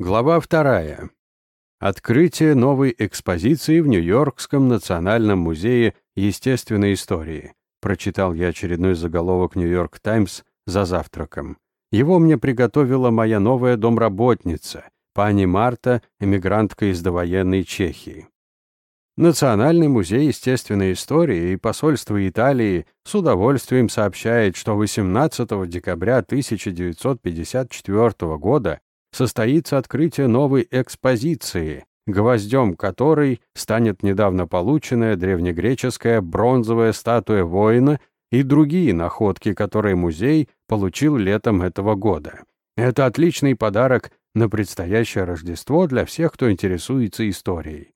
Глава вторая. Открытие новой экспозиции в Нью-Йоркском национальном музее естественной истории. Прочитал я очередной заголовок «Нью-Йорк Таймс» за завтраком. Его мне приготовила моя новая домработница, пани Марта, эмигрантка из довоенной Чехии. Национальный музей естественной истории и посольство Италии с удовольствием сообщает, что 18 декабря 1954 года состоится открытие новой экспозиции, гвоздем которой станет недавно полученная древнегреческая бронзовая статуя воина и другие находки, которые музей получил летом этого года. Это отличный подарок на предстоящее Рождество для всех, кто интересуется историей.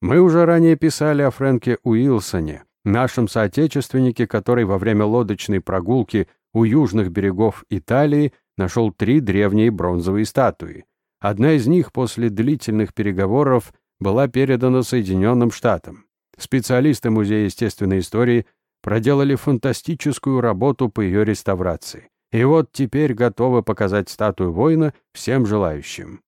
Мы уже ранее писали о Фрэнке Уилсоне, нашем соотечественнике, который во время лодочной прогулки у южных берегов Италии нашел три древние бронзовые статуи. Одна из них после длительных переговоров была передана Соединенным Штатам. Специалисты Музея естественной истории проделали фантастическую работу по ее реставрации. И вот теперь готовы показать статую воина всем желающим.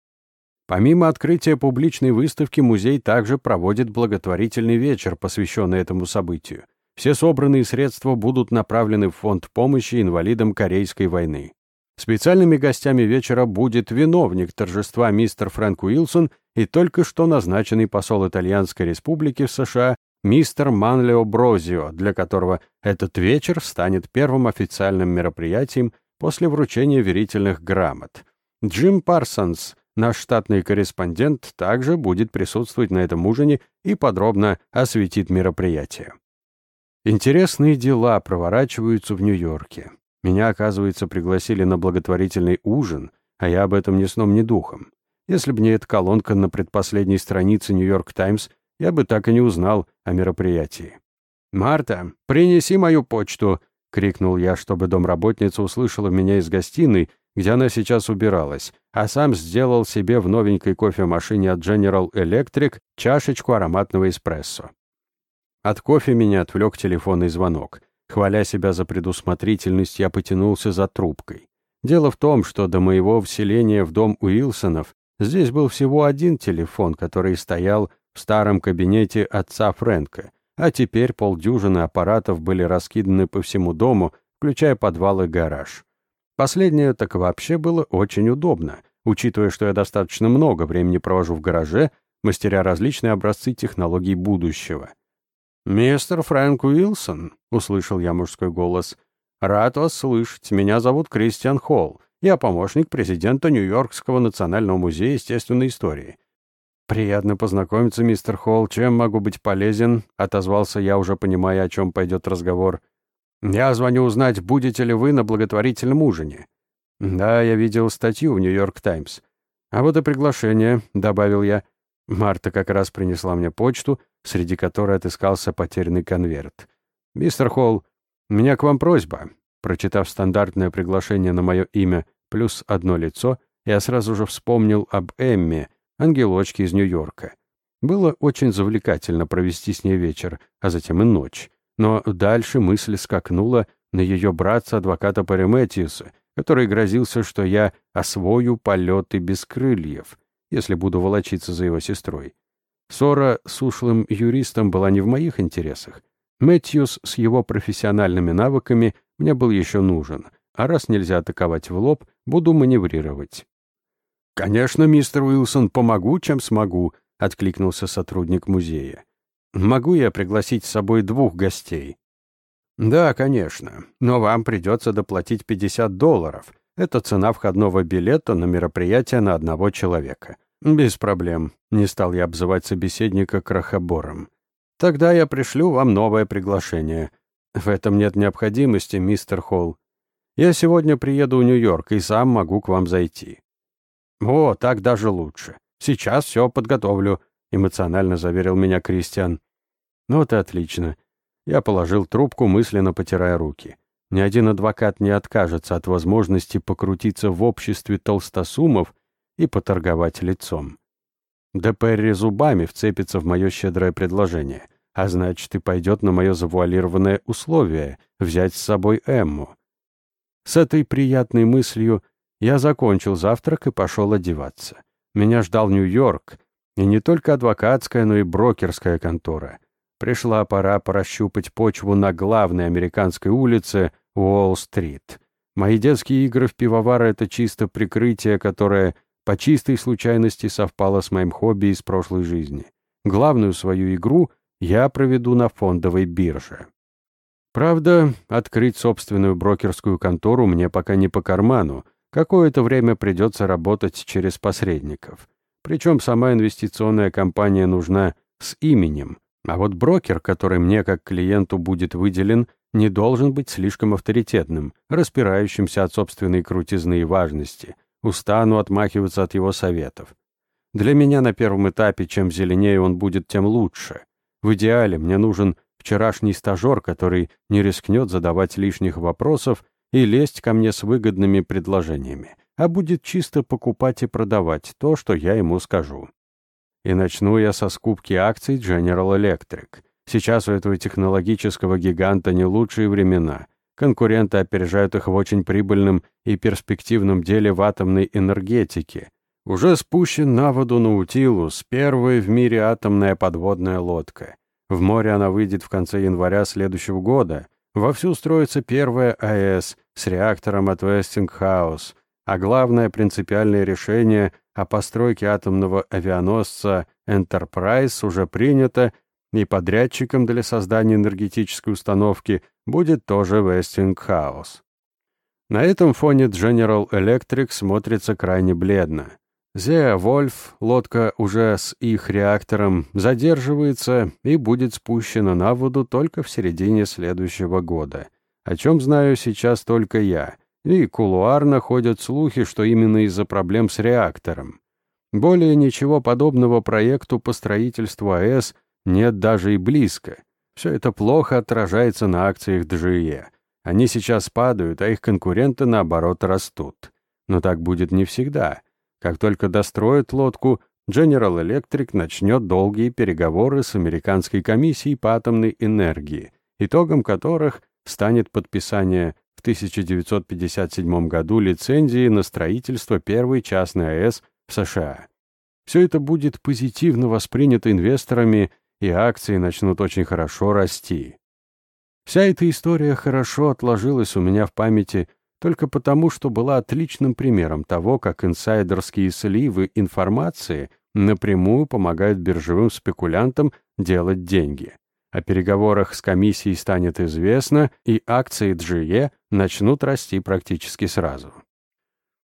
Помимо открытия публичной выставки, музей также проводит благотворительный вечер, посвященный этому событию. Все собранные средства будут направлены в фонд помощи инвалидам Корейской войны. Специальными гостями вечера будет виновник торжества мистер Фрэнк Уилсон и только что назначенный посол Итальянской республики в США мистер Манлео Брозио, для которого этот вечер станет первым официальным мероприятием после вручения верительных грамот. Джим Парсонс, наш штатный корреспондент, также будет присутствовать на этом ужине и подробно осветит мероприятие. Интересные дела проворачиваются в Нью-Йорке. Меня, оказывается, пригласили на благотворительный ужин, а я об этом ни сном, ни духом. Если бы не эта колонка на предпоследней странице «Нью-Йорк Таймс», я бы так и не узнал о мероприятии. «Марта, принеси мою почту!» — крикнул я, чтобы домработница услышала меня из гостиной, где она сейчас убиралась, а сам сделал себе в новенькой кофемашине от General Electric чашечку ароматного эспрессо. От кофе меня отвлек телефонный звонок. Хваля себя за предусмотрительность, я потянулся за трубкой. Дело в том, что до моего вселения в дом Уилсонов здесь был всего один телефон, который стоял в старом кабинете отца Фрэнка, а теперь полдюжины аппаратов были раскиданы по всему дому, включая подвал и гараж. Последнее так вообще было очень удобно, учитывая, что я достаточно много времени провожу в гараже, мастеря различные образцы технологий будущего. «Мистер Фрэнк Уилсон», — услышал я мужской голос, — «рад вас слышать. Меня зовут Кристиан Холл. Я помощник президента Нью-Йоркского национального музея естественной истории. «Приятно познакомиться, мистер Холл. Чем могу быть полезен?» — отозвался я, уже понимая, о чем пойдет разговор. «Я звоню узнать, будете ли вы на благотворительном ужине». «Да, я видел статью в «Нью-Йорк Таймс». «А вот и приглашение», — добавил я. Марта как раз принесла мне почту, среди которой отыскался потерянный конверт. «Мистер Холл, у меня к вам просьба». Прочитав стандартное приглашение на мое имя плюс одно лицо, я сразу же вспомнил об Эмме, ангелочке из Нью-Йорка. Было очень завлекательно провести с ней вечер, а затем и ночь. Но дальше мысль скакнула на ее братца-адвоката Париметиуса, который грозился, что я освою полеты без крыльев, если буду волочиться за его сестрой. Ссора с ушлым юристом была не в моих интересах. Мэтьюс с его профессиональными навыками мне был еще нужен, а раз нельзя атаковать в лоб, буду маневрировать. «Конечно, мистер Уилсон, помогу, чем смогу», — откликнулся сотрудник музея. «Могу я пригласить с собой двух гостей?» «Да, конечно, но вам придется доплатить 50 долларов. Это цена входного билета на мероприятие на одного человека. Без проблем», — не стал я обзывать собеседника крохобором. «Тогда я пришлю вам новое приглашение. В этом нет необходимости, мистер Холл. Я сегодня приеду в Нью-Йорк и сам могу к вам зайти. «О, так даже лучше. Сейчас все подготовлю», — эмоционально заверил меня Кристиан. «Ну вот и отлично». Я положил трубку, мысленно потирая руки. Ни один адвокат не откажется от возможности покрутиться в обществе толстосумов и поторговать лицом. Да Перри зубами вцепится в мое щедрое предложение, а значит и пойдет на мое завуалированное условие — взять с собой Эмму. С этой приятной мыслью Я закончил завтрак и пошел одеваться. Меня ждал Нью-Йорк, и не только адвокатская, но и брокерская контора. Пришла пора прощупать почву на главной американской улице Уолл-стрит. Мои детские игры в пивовара — это чисто прикрытие, которое по чистой случайности совпало с моим хобби из прошлой жизни. Главную свою игру я проведу на фондовой бирже. Правда, открыть собственную брокерскую контору мне пока не по карману. Какое-то время придется работать через посредников. Причем сама инвестиционная компания нужна с именем. А вот брокер, который мне как клиенту будет выделен, не должен быть слишком авторитетным, распирающимся от собственной крутизны и важности. Устану отмахиваться от его советов. Для меня на первом этапе чем зеленее он будет, тем лучше. В идеале мне нужен вчерашний стажер, который не рискнет задавать лишних вопросов и лезть ко мне с выгодными предложениями, а будет чисто покупать и продавать то, что я ему скажу. И начну я со скупки акций General Electric. Сейчас у этого технологического гиганта не лучшие времена. Конкуренты опережают их в очень прибыльном и перспективном деле в атомной энергетике, уже спущен на воду Наутилус, первая в мире атомная подводная лодка. В море она выйдет в конце января следующего года. Вовсю строится первая АЭС с реактором от Westinghouse, а главное принципиальное решение о постройке атомного авианосца Enterprise уже принято, и подрядчиком для создания энергетической установки будет тоже Westinghouse. На этом фоне General Electric смотрится крайне бледно. Зеа Вольф, лодка уже с их реактором, задерживается и будет спущена на воду только в середине следующего года. О чем знаю сейчас только я. И кулуарно ходят слухи, что именно из-за проблем с реактором. Более ничего подобного проекту по строительству АЭС нет даже и близко. Все это плохо отражается на акциях ДЖЕ. Они сейчас падают, а их конкуренты, наоборот, растут. Но так будет не всегда. Как только достроят лодку, General Electric начнет долгие переговоры с американской комиссией по атомной энергии, итогом которых станет подписание 1957 году лицензии на строительство первой частной АЭС в США. Все это будет позитивно воспринято инвесторами, и акции начнут очень хорошо расти. Вся эта история хорошо отложилась у меня в памяти только потому, что была отличным примером того, как инсайдерские сливы информации напрямую помогают биржевым спекулянтам делать деньги. О переговорах с комиссией станет известно, и акции GE начнут расти практически сразу.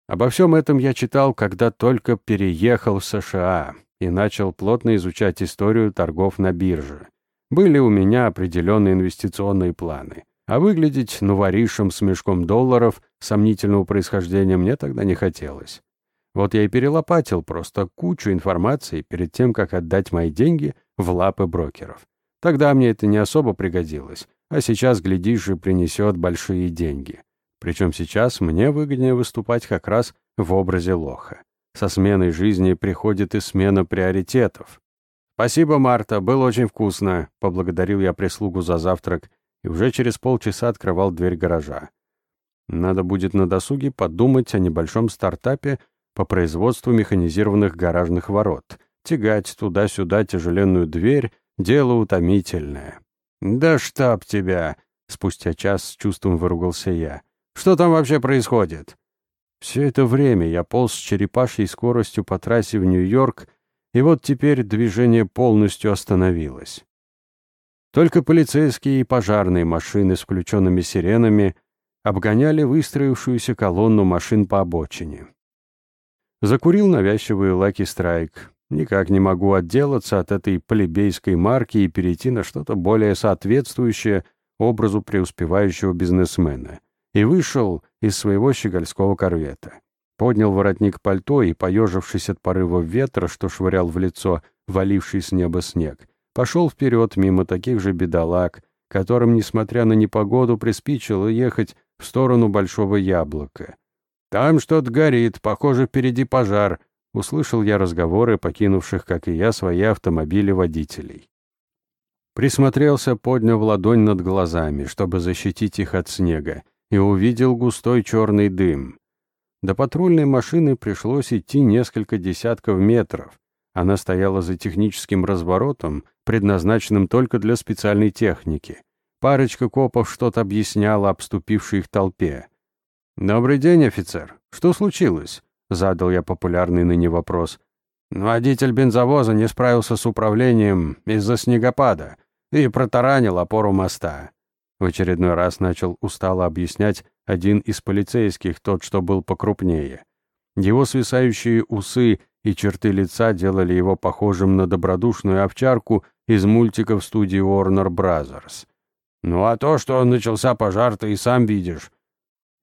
Обо всем этом я читал, когда только переехал в США и начал плотно изучать историю торгов на бирже. Были у меня определенные инвестиционные планы. А выглядеть новоришем с мешком долларов сомнительного происхождения мне тогда не хотелось. Вот я и перелопатил просто кучу информации перед тем, как отдать мои деньги в лапы брокеров. Тогда мне это не особо пригодилось, а сейчас, глядишь, и принесет большие деньги. Причем сейчас мне выгоднее выступать как раз в образе лоха. Со сменой жизни приходит и смена приоритетов. «Спасибо, Марта, было очень вкусно», — поблагодарил я прислугу за завтрак и уже через полчаса открывал дверь гаража. Надо будет на досуге подумать о небольшом стартапе по производству механизированных гаражных ворот. Тягать туда-сюда тяжеленную дверь — дело утомительное. «Да штаб тебя!» — спустя час с чувством выругался я. «Что там вообще происходит?» Все это время я полз с черепашьей скоростью по трассе в Нью-Йорк, и вот теперь движение полностью остановилось. Только полицейские и пожарные машины с включенными сиренами обгоняли выстроившуюся колонну машин по обочине. Закурил навязчивый Лаки Страйк. Никак не могу отделаться от этой плебейской марки и перейти на что-то более соответствующее образу преуспевающего бизнесмена. И вышел из своего щегольского корвета. Поднял воротник пальто и, поежившись от порыва ветра, что швырял в лицо валивший с неба снег, пошел вперед мимо таких же бедолаг, которым, несмотря на непогоду, приспичило ехать в сторону Большого Яблока. «Там что-то горит, похоже, впереди пожар», — услышал я разговоры покинувших, как и я, свои автомобили водителей. Присмотрелся, подняв ладонь над глазами, чтобы защитить их от снега, и увидел густой черный дым. До патрульной машины пришлось идти несколько десятков метров. Она стояла за техническим разворотом, предназначенным только для специальной техники. Парочка копов что-то объясняла обступившей их толпе. «Добрый день, офицер. Что случилось?» — задал я популярный ныне вопрос. «Водитель бензовоза не справился с управлением из-за снегопада и протаранил опору моста». В очередной раз начал устало объяснять один из полицейских, тот, что был покрупнее. Его свисающие усы и черты лица делали его похожим на добродушную овчарку из мультиков студии Warner Brothers. «Ну а то, что начался пожар, ты и сам видишь».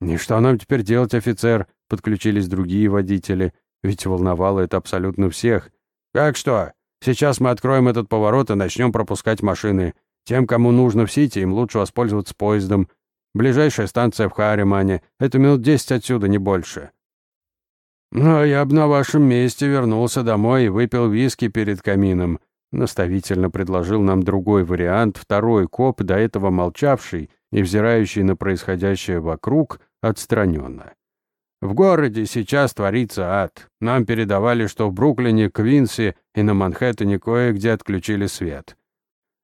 «И что нам теперь делать, офицер?» — подключились другие водители. Ведь волновало это абсолютно всех. «Как что? Сейчас мы откроем этот поворот и начнем пропускать машины. Тем, кому нужно в Сити, им лучше воспользоваться поездом. Ближайшая станция в Харимане. Это минут десять отсюда, не больше». «Ну, я бы на вашем месте вернулся домой и выпил виски перед камином», наставительно предложил нам другой вариант, второй коп, до этого молчавший и взирающий на происходящее вокруг отстраненно. «В городе сейчас творится ад. Нам передавали, что в Бруклине, Квинси и на Манхэттене кое-где отключили свет».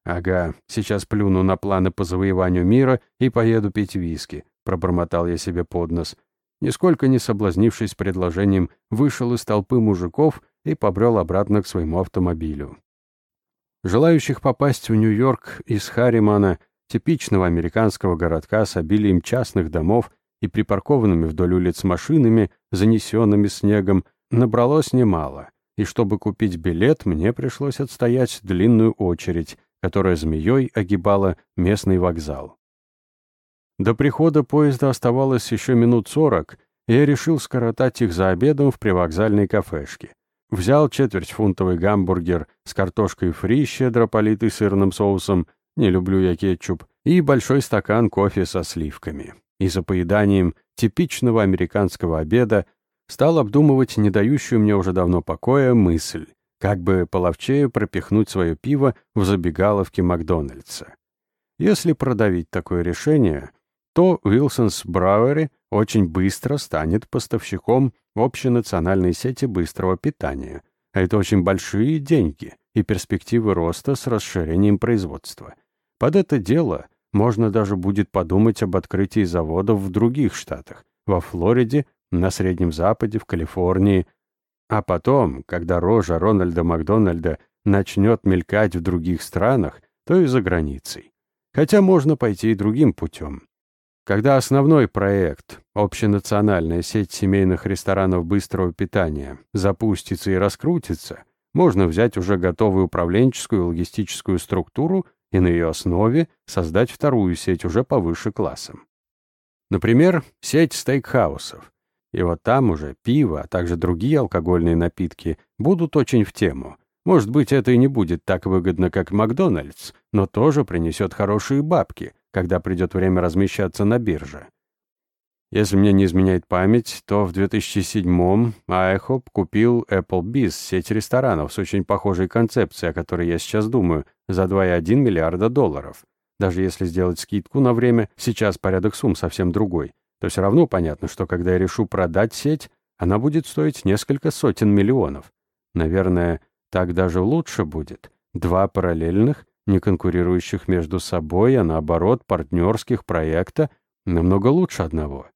«Ага, сейчас плюну на планы по завоеванию мира и поеду пить виски», — пробормотал я себе под нос нисколько не соблазнившись предложением, вышел из толпы мужиков и побрел обратно к своему автомобилю. Желающих попасть в Нью-Йорк из Харримана, типичного американского городка с обилием частных домов и припаркованными вдоль улиц машинами, занесенными снегом, набралось немало, и чтобы купить билет, мне пришлось отстоять длинную очередь, которая змеей огибала местный вокзал. До прихода поезда оставалось еще минут сорок, и я решил скоротать их за обедом в привокзальной кафешке. Взял четвертьфунтовый гамбургер с картошкой фри, щедро политый сырным соусом, не люблю я кетчуп, и большой стакан кофе со сливками. И за поеданием типичного американского обеда стал обдумывать не дающую мне уже давно покоя мысль, как бы половчее пропихнуть свое пиво в забегаловке Макдональдса. Если продавить такое решение, то Wilson's Brewery очень быстро станет поставщиком общенациональной сети быстрого питания. А это очень большие деньги и перспективы роста с расширением производства. Под это дело можно даже будет подумать об открытии заводов в других штатах, во Флориде, на Среднем Западе, в Калифорнии. А потом, когда рожа Рональда Макдональда начнет мелькать в других странах, то и за границей. Хотя можно пойти и другим путем. Когда основной проект, общенациональная сеть семейных ресторанов быстрого питания, запустится и раскрутится, можно взять уже готовую управленческую и логистическую структуру и на ее основе создать вторую сеть уже повыше классом. Например, сеть стейкхаусов. И вот там уже пиво, а также другие алкогольные напитки будут очень в тему. Может быть, это и не будет так выгодно, как Макдональдс, но тоже принесет хорошие бабки — когда придет время размещаться на бирже. Если мне не изменяет память, то в 2007-м IHOP купил Applebee's, сеть ресторанов с очень похожей концепцией, о которой я сейчас думаю, за 2,1 миллиарда долларов. Даже если сделать скидку на время, сейчас порядок сумм совсем другой, то все равно понятно, что когда я решу продать сеть, она будет стоить несколько сотен миллионов. Наверное, так даже лучше будет. Два параллельных, не конкурирующих между собой, а наоборот партнерских проекта, намного лучше одного.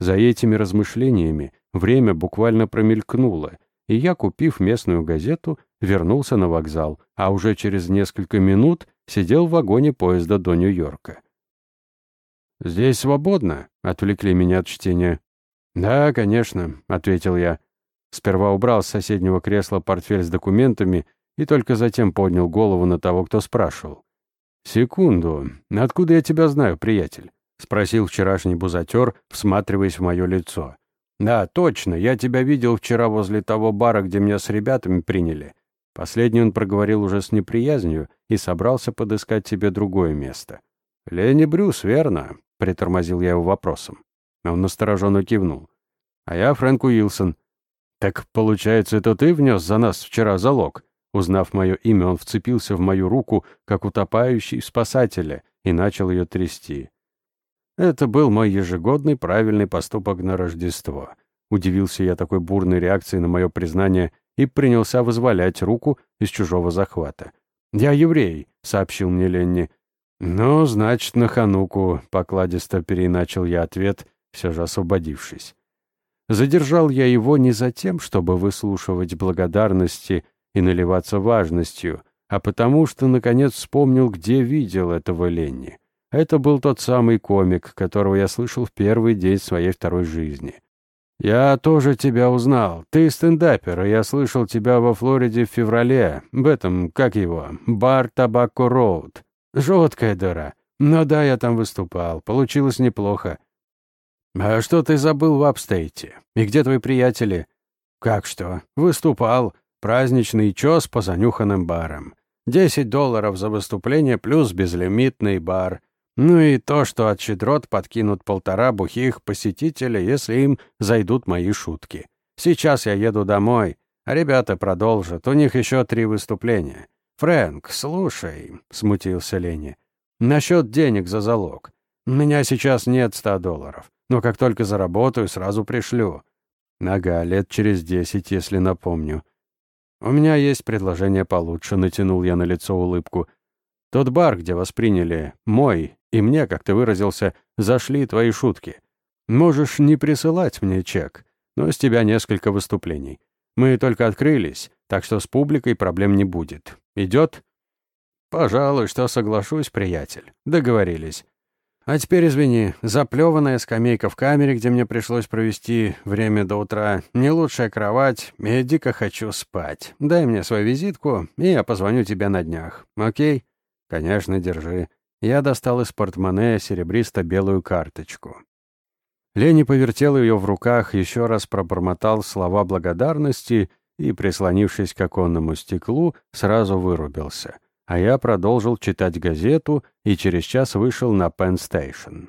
За этими размышлениями время буквально промелькнуло, и я, купив местную газету, вернулся на вокзал, а уже через несколько минут сидел в вагоне поезда до Нью-Йорка. «Здесь свободно?» — отвлекли меня от чтения. «Да, конечно», — ответил я. Сперва убрал с соседнего кресла портфель с документами и только затем поднял голову на того, кто спрашивал. «Секунду. Откуда я тебя знаю, приятель?» — спросил вчерашний бузатер, всматриваясь в мое лицо. «Да, точно. Я тебя видел вчера возле того бара, где меня с ребятами приняли». Последний он проговорил уже с неприязнью и собрался подыскать себе другое место. «Ленни Брюс, верно?» — притормозил я его вопросом. Он настороженно кивнул. «А я Фрэнк Уилсон». «Так, получается, это ты внес за нас вчера залог?» Узнав мое имя, он вцепился в мою руку, как утопающий в спасателя, и начал ее трясти. Это был мой ежегодный правильный поступок на Рождество. Удивился я такой бурной реакции на мое признание и принялся вызволять руку из чужого захвата. «Я еврей», — сообщил мне Ленни. «Ну, значит, на Хануку», — покладисто переначал я ответ, все же освободившись. Задержал я его не за тем, чтобы выслушивать благодарности и наливаться важностью, а потому что, наконец, вспомнил, где видел этого Ленни. Это был тот самый комик, которого я слышал в первый день своей второй жизни. «Я тоже тебя узнал. Ты стендапер, и я слышал тебя во Флориде в феврале. В этом, как его, бар Табако Роуд. Жуткая дыра. Но да, я там выступал. Получилось неплохо. А что ты забыл в Апстейте? И где твои приятели? Как что? Выступал. Праздничный чес по занюханным барам. Десять долларов за выступление плюс безлимитный бар. Ну и то, что от щедрот подкинут полтора бухих посетителя, если им зайдут мои шутки. Сейчас я еду домой, а ребята продолжат. У них еще три выступления. «Фрэнк, слушай», — смутился Ленни, — «насчет денег за залог. У меня сейчас нет ста долларов, но как только заработаю, сразу пришлю. Нога, лет через десять, если напомню. У меня есть предложение получше», — натянул я на лицо улыбку. «Тот бар, где вас приняли, мой, и мне, как ты выразился, зашли твои шутки. Можешь не присылать мне чек, но с тебя несколько выступлений. Мы только открылись, так что с публикой проблем не будет. Идет? Пожалуй, что соглашусь, приятель. Договорились. А теперь извини, заплеванная скамейка в камере, где мне пришлось провести время до утра, не лучшая кровать, я дико хочу спать. Дай мне свою визитку, и я позвоню тебе на днях. Окей? Конечно, держи. Я достал из портмоне серебристо-белую карточку. Лени повертел ее в руках, еще раз пробормотал слова благодарности и, прислонившись к оконному стеклу, сразу вырубился. А я продолжил читать газету и через час вышел на Пенн-стейшн.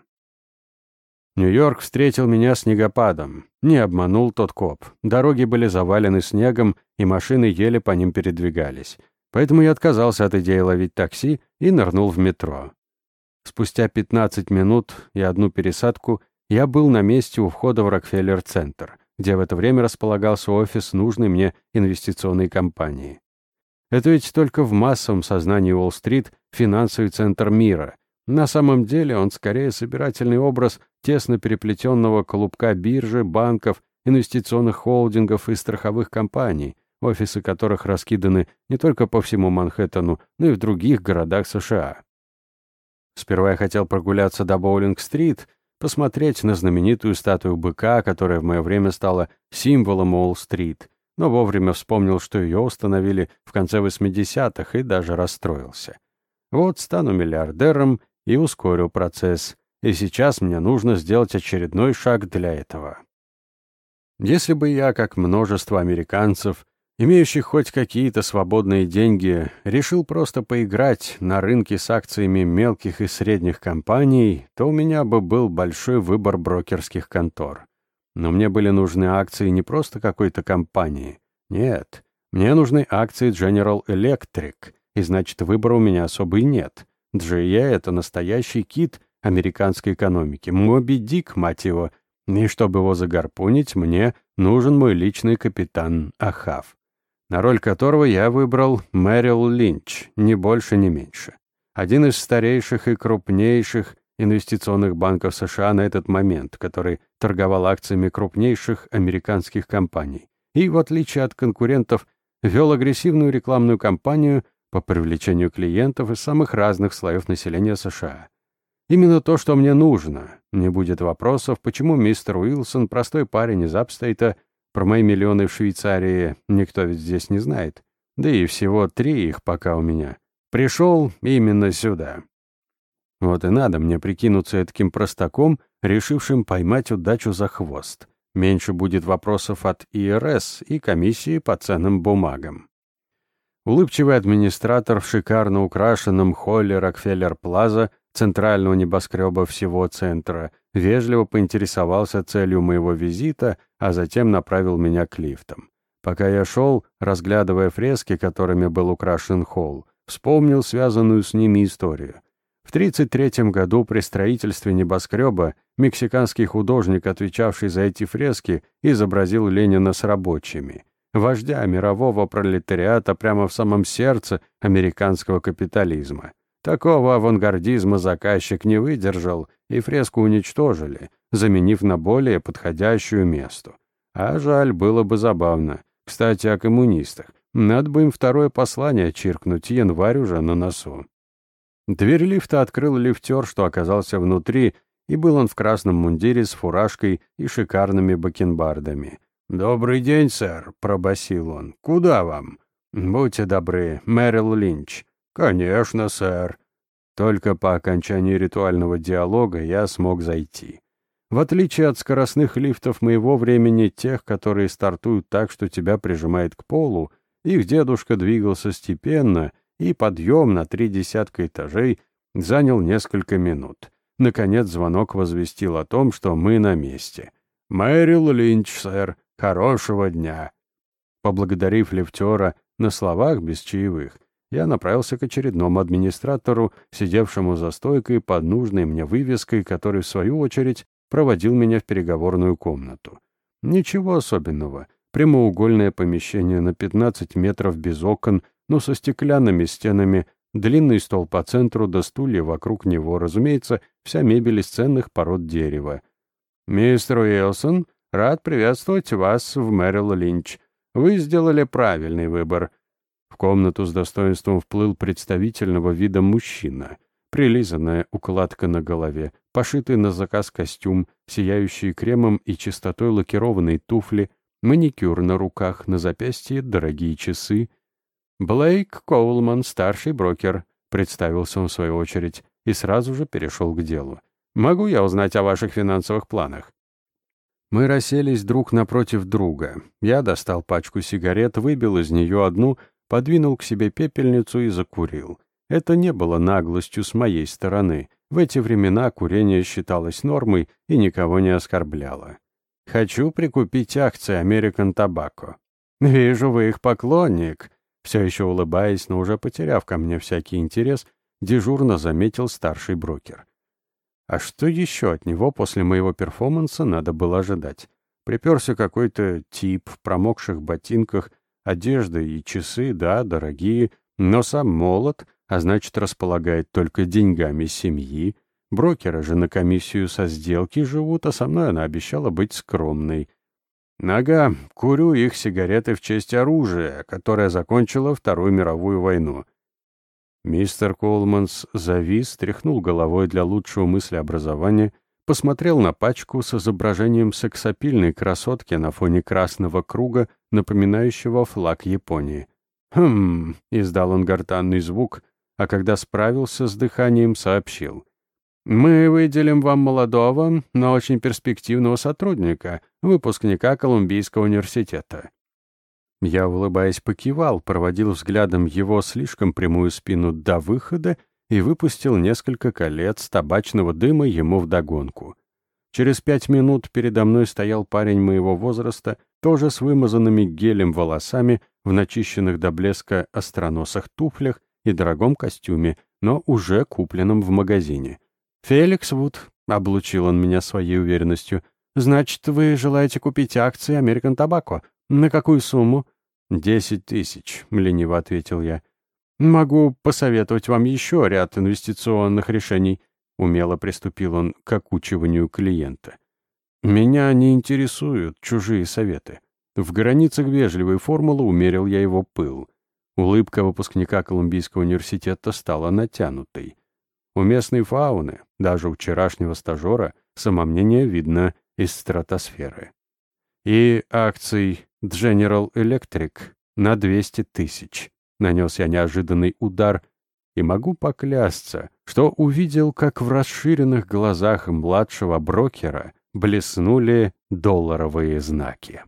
Нью-Йорк встретил меня снегопадом. Не обманул тот коп. Дороги были завалены снегом, и машины еле по ним передвигались. Поэтому я отказался от идеи ловить такси и нырнул в метро. Спустя 15 минут и одну пересадку я был на месте у входа в Рокфеллер-центр где в это время располагался офис нужной мне инвестиционной компании. Это ведь только в массовом сознании Уолл-стрит финансовый центр мира. На самом деле он скорее собирательный образ тесно переплетенного клубка биржи, банков, инвестиционных холдингов и страховых компаний, офисы которых раскиданы не только по всему Манхэттену, но и в других городах США. Сперва я хотел прогуляться до Боулинг-стрит, посмотреть на знаменитую статую быка, которая в мое время стала символом Уолл-стрит, но вовремя вспомнил, что ее установили в конце 80-х и даже расстроился. Вот стану миллиардером и ускорю процесс, и сейчас мне нужно сделать очередной шаг для этого. Если бы я, как множество американцев, имеющих хоть какие-то свободные деньги, решил просто поиграть на рынке с акциями мелких и средних компаний, то у меня бы был большой выбор брокерских контор. Но мне были нужны акции не просто какой-то компании. Нет, мне нужны акции General Electric, и значит, выбора у меня особо и нет. GE — это настоящий кит американской экономики, Моби Дик, мать его, и чтобы его загарпунить, мне нужен мой личный капитан Ахав на роль которого я выбрал Мэрил Линч, ни больше, ни меньше. Один из старейших и крупнейших инвестиционных банков США на этот момент, который торговал акциями крупнейших американских компаний и, в отличие от конкурентов, вел агрессивную рекламную кампанию по привлечению клиентов из самых разных слоев населения США. Именно то, что мне нужно. Не будет вопросов, почему мистер Уилсон, простой парень из Апстейта, про мои миллионы в Швейцарии никто ведь здесь не знает. Да и всего три их пока у меня. Пришел именно сюда. Вот и надо мне прикинуться таким простаком, решившим поймать удачу за хвост. Меньше будет вопросов от ИРС и комиссии по ценным бумагам. Улыбчивый администратор в шикарно украшенном холле Рокфеллер-Плаза, центрального небоскреба всего центра, вежливо поинтересовался целью моего визита, а затем направил меня к лифтам. Пока я шел, разглядывая фрески, которыми был украшен холл, вспомнил связанную с ними историю. В 1933 году при строительстве небоскреба мексиканский художник, отвечавший за эти фрески, изобразил Ленина с рабочими, вождя мирового пролетариата прямо в самом сердце американского капитализма. Такого авангардизма заказчик не выдержал, и фреску уничтожили, заменив на более подходящую месту. А жаль, было бы забавно. Кстати, о коммунистах. Надо бы им второе послание чиркнуть, январь уже на носу. Дверь лифта открыл лифтер, что оказался внутри, и был он в красном мундире с фуражкой и шикарными бакенбардами. «Добрый день, сэр», — пробасил он. «Куда вам?» «Будьте добры, Мэрил Линч». «Конечно, сэр». Только по окончании ритуального диалога я смог зайти. В отличие от скоростных лифтов моего времени, тех, которые стартуют так, что тебя прижимает к полу, их дедушка двигался степенно — и подъем на три десятка этажей занял несколько минут. Наконец звонок возвестил о том, что мы на месте. «Мэрил Линч, сэр, хорошего дня!» Поблагодарив лифтера на словах без чаевых, я направился к очередному администратору, сидевшему за стойкой под нужной мне вывеской, который, в свою очередь, проводил меня в переговорную комнату. Ничего особенного. Прямоугольное помещение на 15 метров без окон — но со стеклянными стенами, длинный стол по центру да стулья вокруг него, разумеется, вся мебель из ценных пород дерева. «Мистер Уилсон, рад приветствовать вас в Мэрил Линч. Вы сделали правильный выбор». В комнату с достоинством вплыл представительного вида мужчина. Прилизанная укладка на голове, пошитый на заказ костюм, сияющие кремом и чистотой лакированные туфли, маникюр на руках, на запястье дорогие часы — «Блейк Коулман, старший брокер», — представился он в свою очередь и сразу же перешел к делу. «Могу я узнать о ваших финансовых планах?» Мы расселись друг напротив друга. Я достал пачку сигарет, выбил из нее одну, подвинул к себе пепельницу и закурил. Это не было наглостью с моей стороны. В эти времена курение считалось нормой и никого не оскорбляло. «Хочу прикупить акции American Tobacco». «Вижу, вы их поклонник», все еще улыбаясь, но уже потеряв ко мне всякий интерес, дежурно заметил старший брокер. А что еще от него после моего перформанса надо было ожидать? Приперся какой-то тип в промокших ботинках, одежда и часы, да, дорогие, но сам молод, а значит, располагает только деньгами семьи. Брокеры же на комиссию со сделки живут, а со мной она обещала быть скромной. Нога, курю их сигареты в честь оружия, которое закончило Вторую мировую войну. Мистер Колманс завис, тряхнул головой для лучшего мыслеобразования, посмотрел на пачку с изображением сексапильной красотки на фоне красного круга, напоминающего флаг Японии. «Хм», — издал он гортанный звук, а когда справился с дыханием, сообщил. Мы выделим вам молодого, но очень перспективного сотрудника, выпускника Колумбийского университета». Я, улыбаясь, покивал, проводил взглядом его слишком прямую спину до выхода и выпустил несколько колец табачного дыма ему вдогонку. Через пять минут передо мной стоял парень моего возраста, тоже с вымазанными гелем волосами, в начищенных до блеска остроносых туфлях и дорогом костюме, но уже купленном в магазине. «Феликс Вуд», — облучил он меня своей уверенностью, — «значит, вы желаете купить акции American Tobacco? На какую сумму?» «Десять тысяч», — лениво ответил я. «Могу посоветовать вам еще ряд инвестиционных решений», — умело приступил он к окучиванию клиента. «Меня не интересуют чужие советы. В границах вежливой формулы умерил я его пыл. Улыбка выпускника Колумбийского университета стала натянутой. У местной фауны, даже у вчерашнего стажера, самомнение видно из стратосферы. И акций General Electric на 200 тысяч. Нанес я неожиданный удар и могу поклясться, что увидел, как в расширенных глазах младшего брокера блеснули долларовые знаки.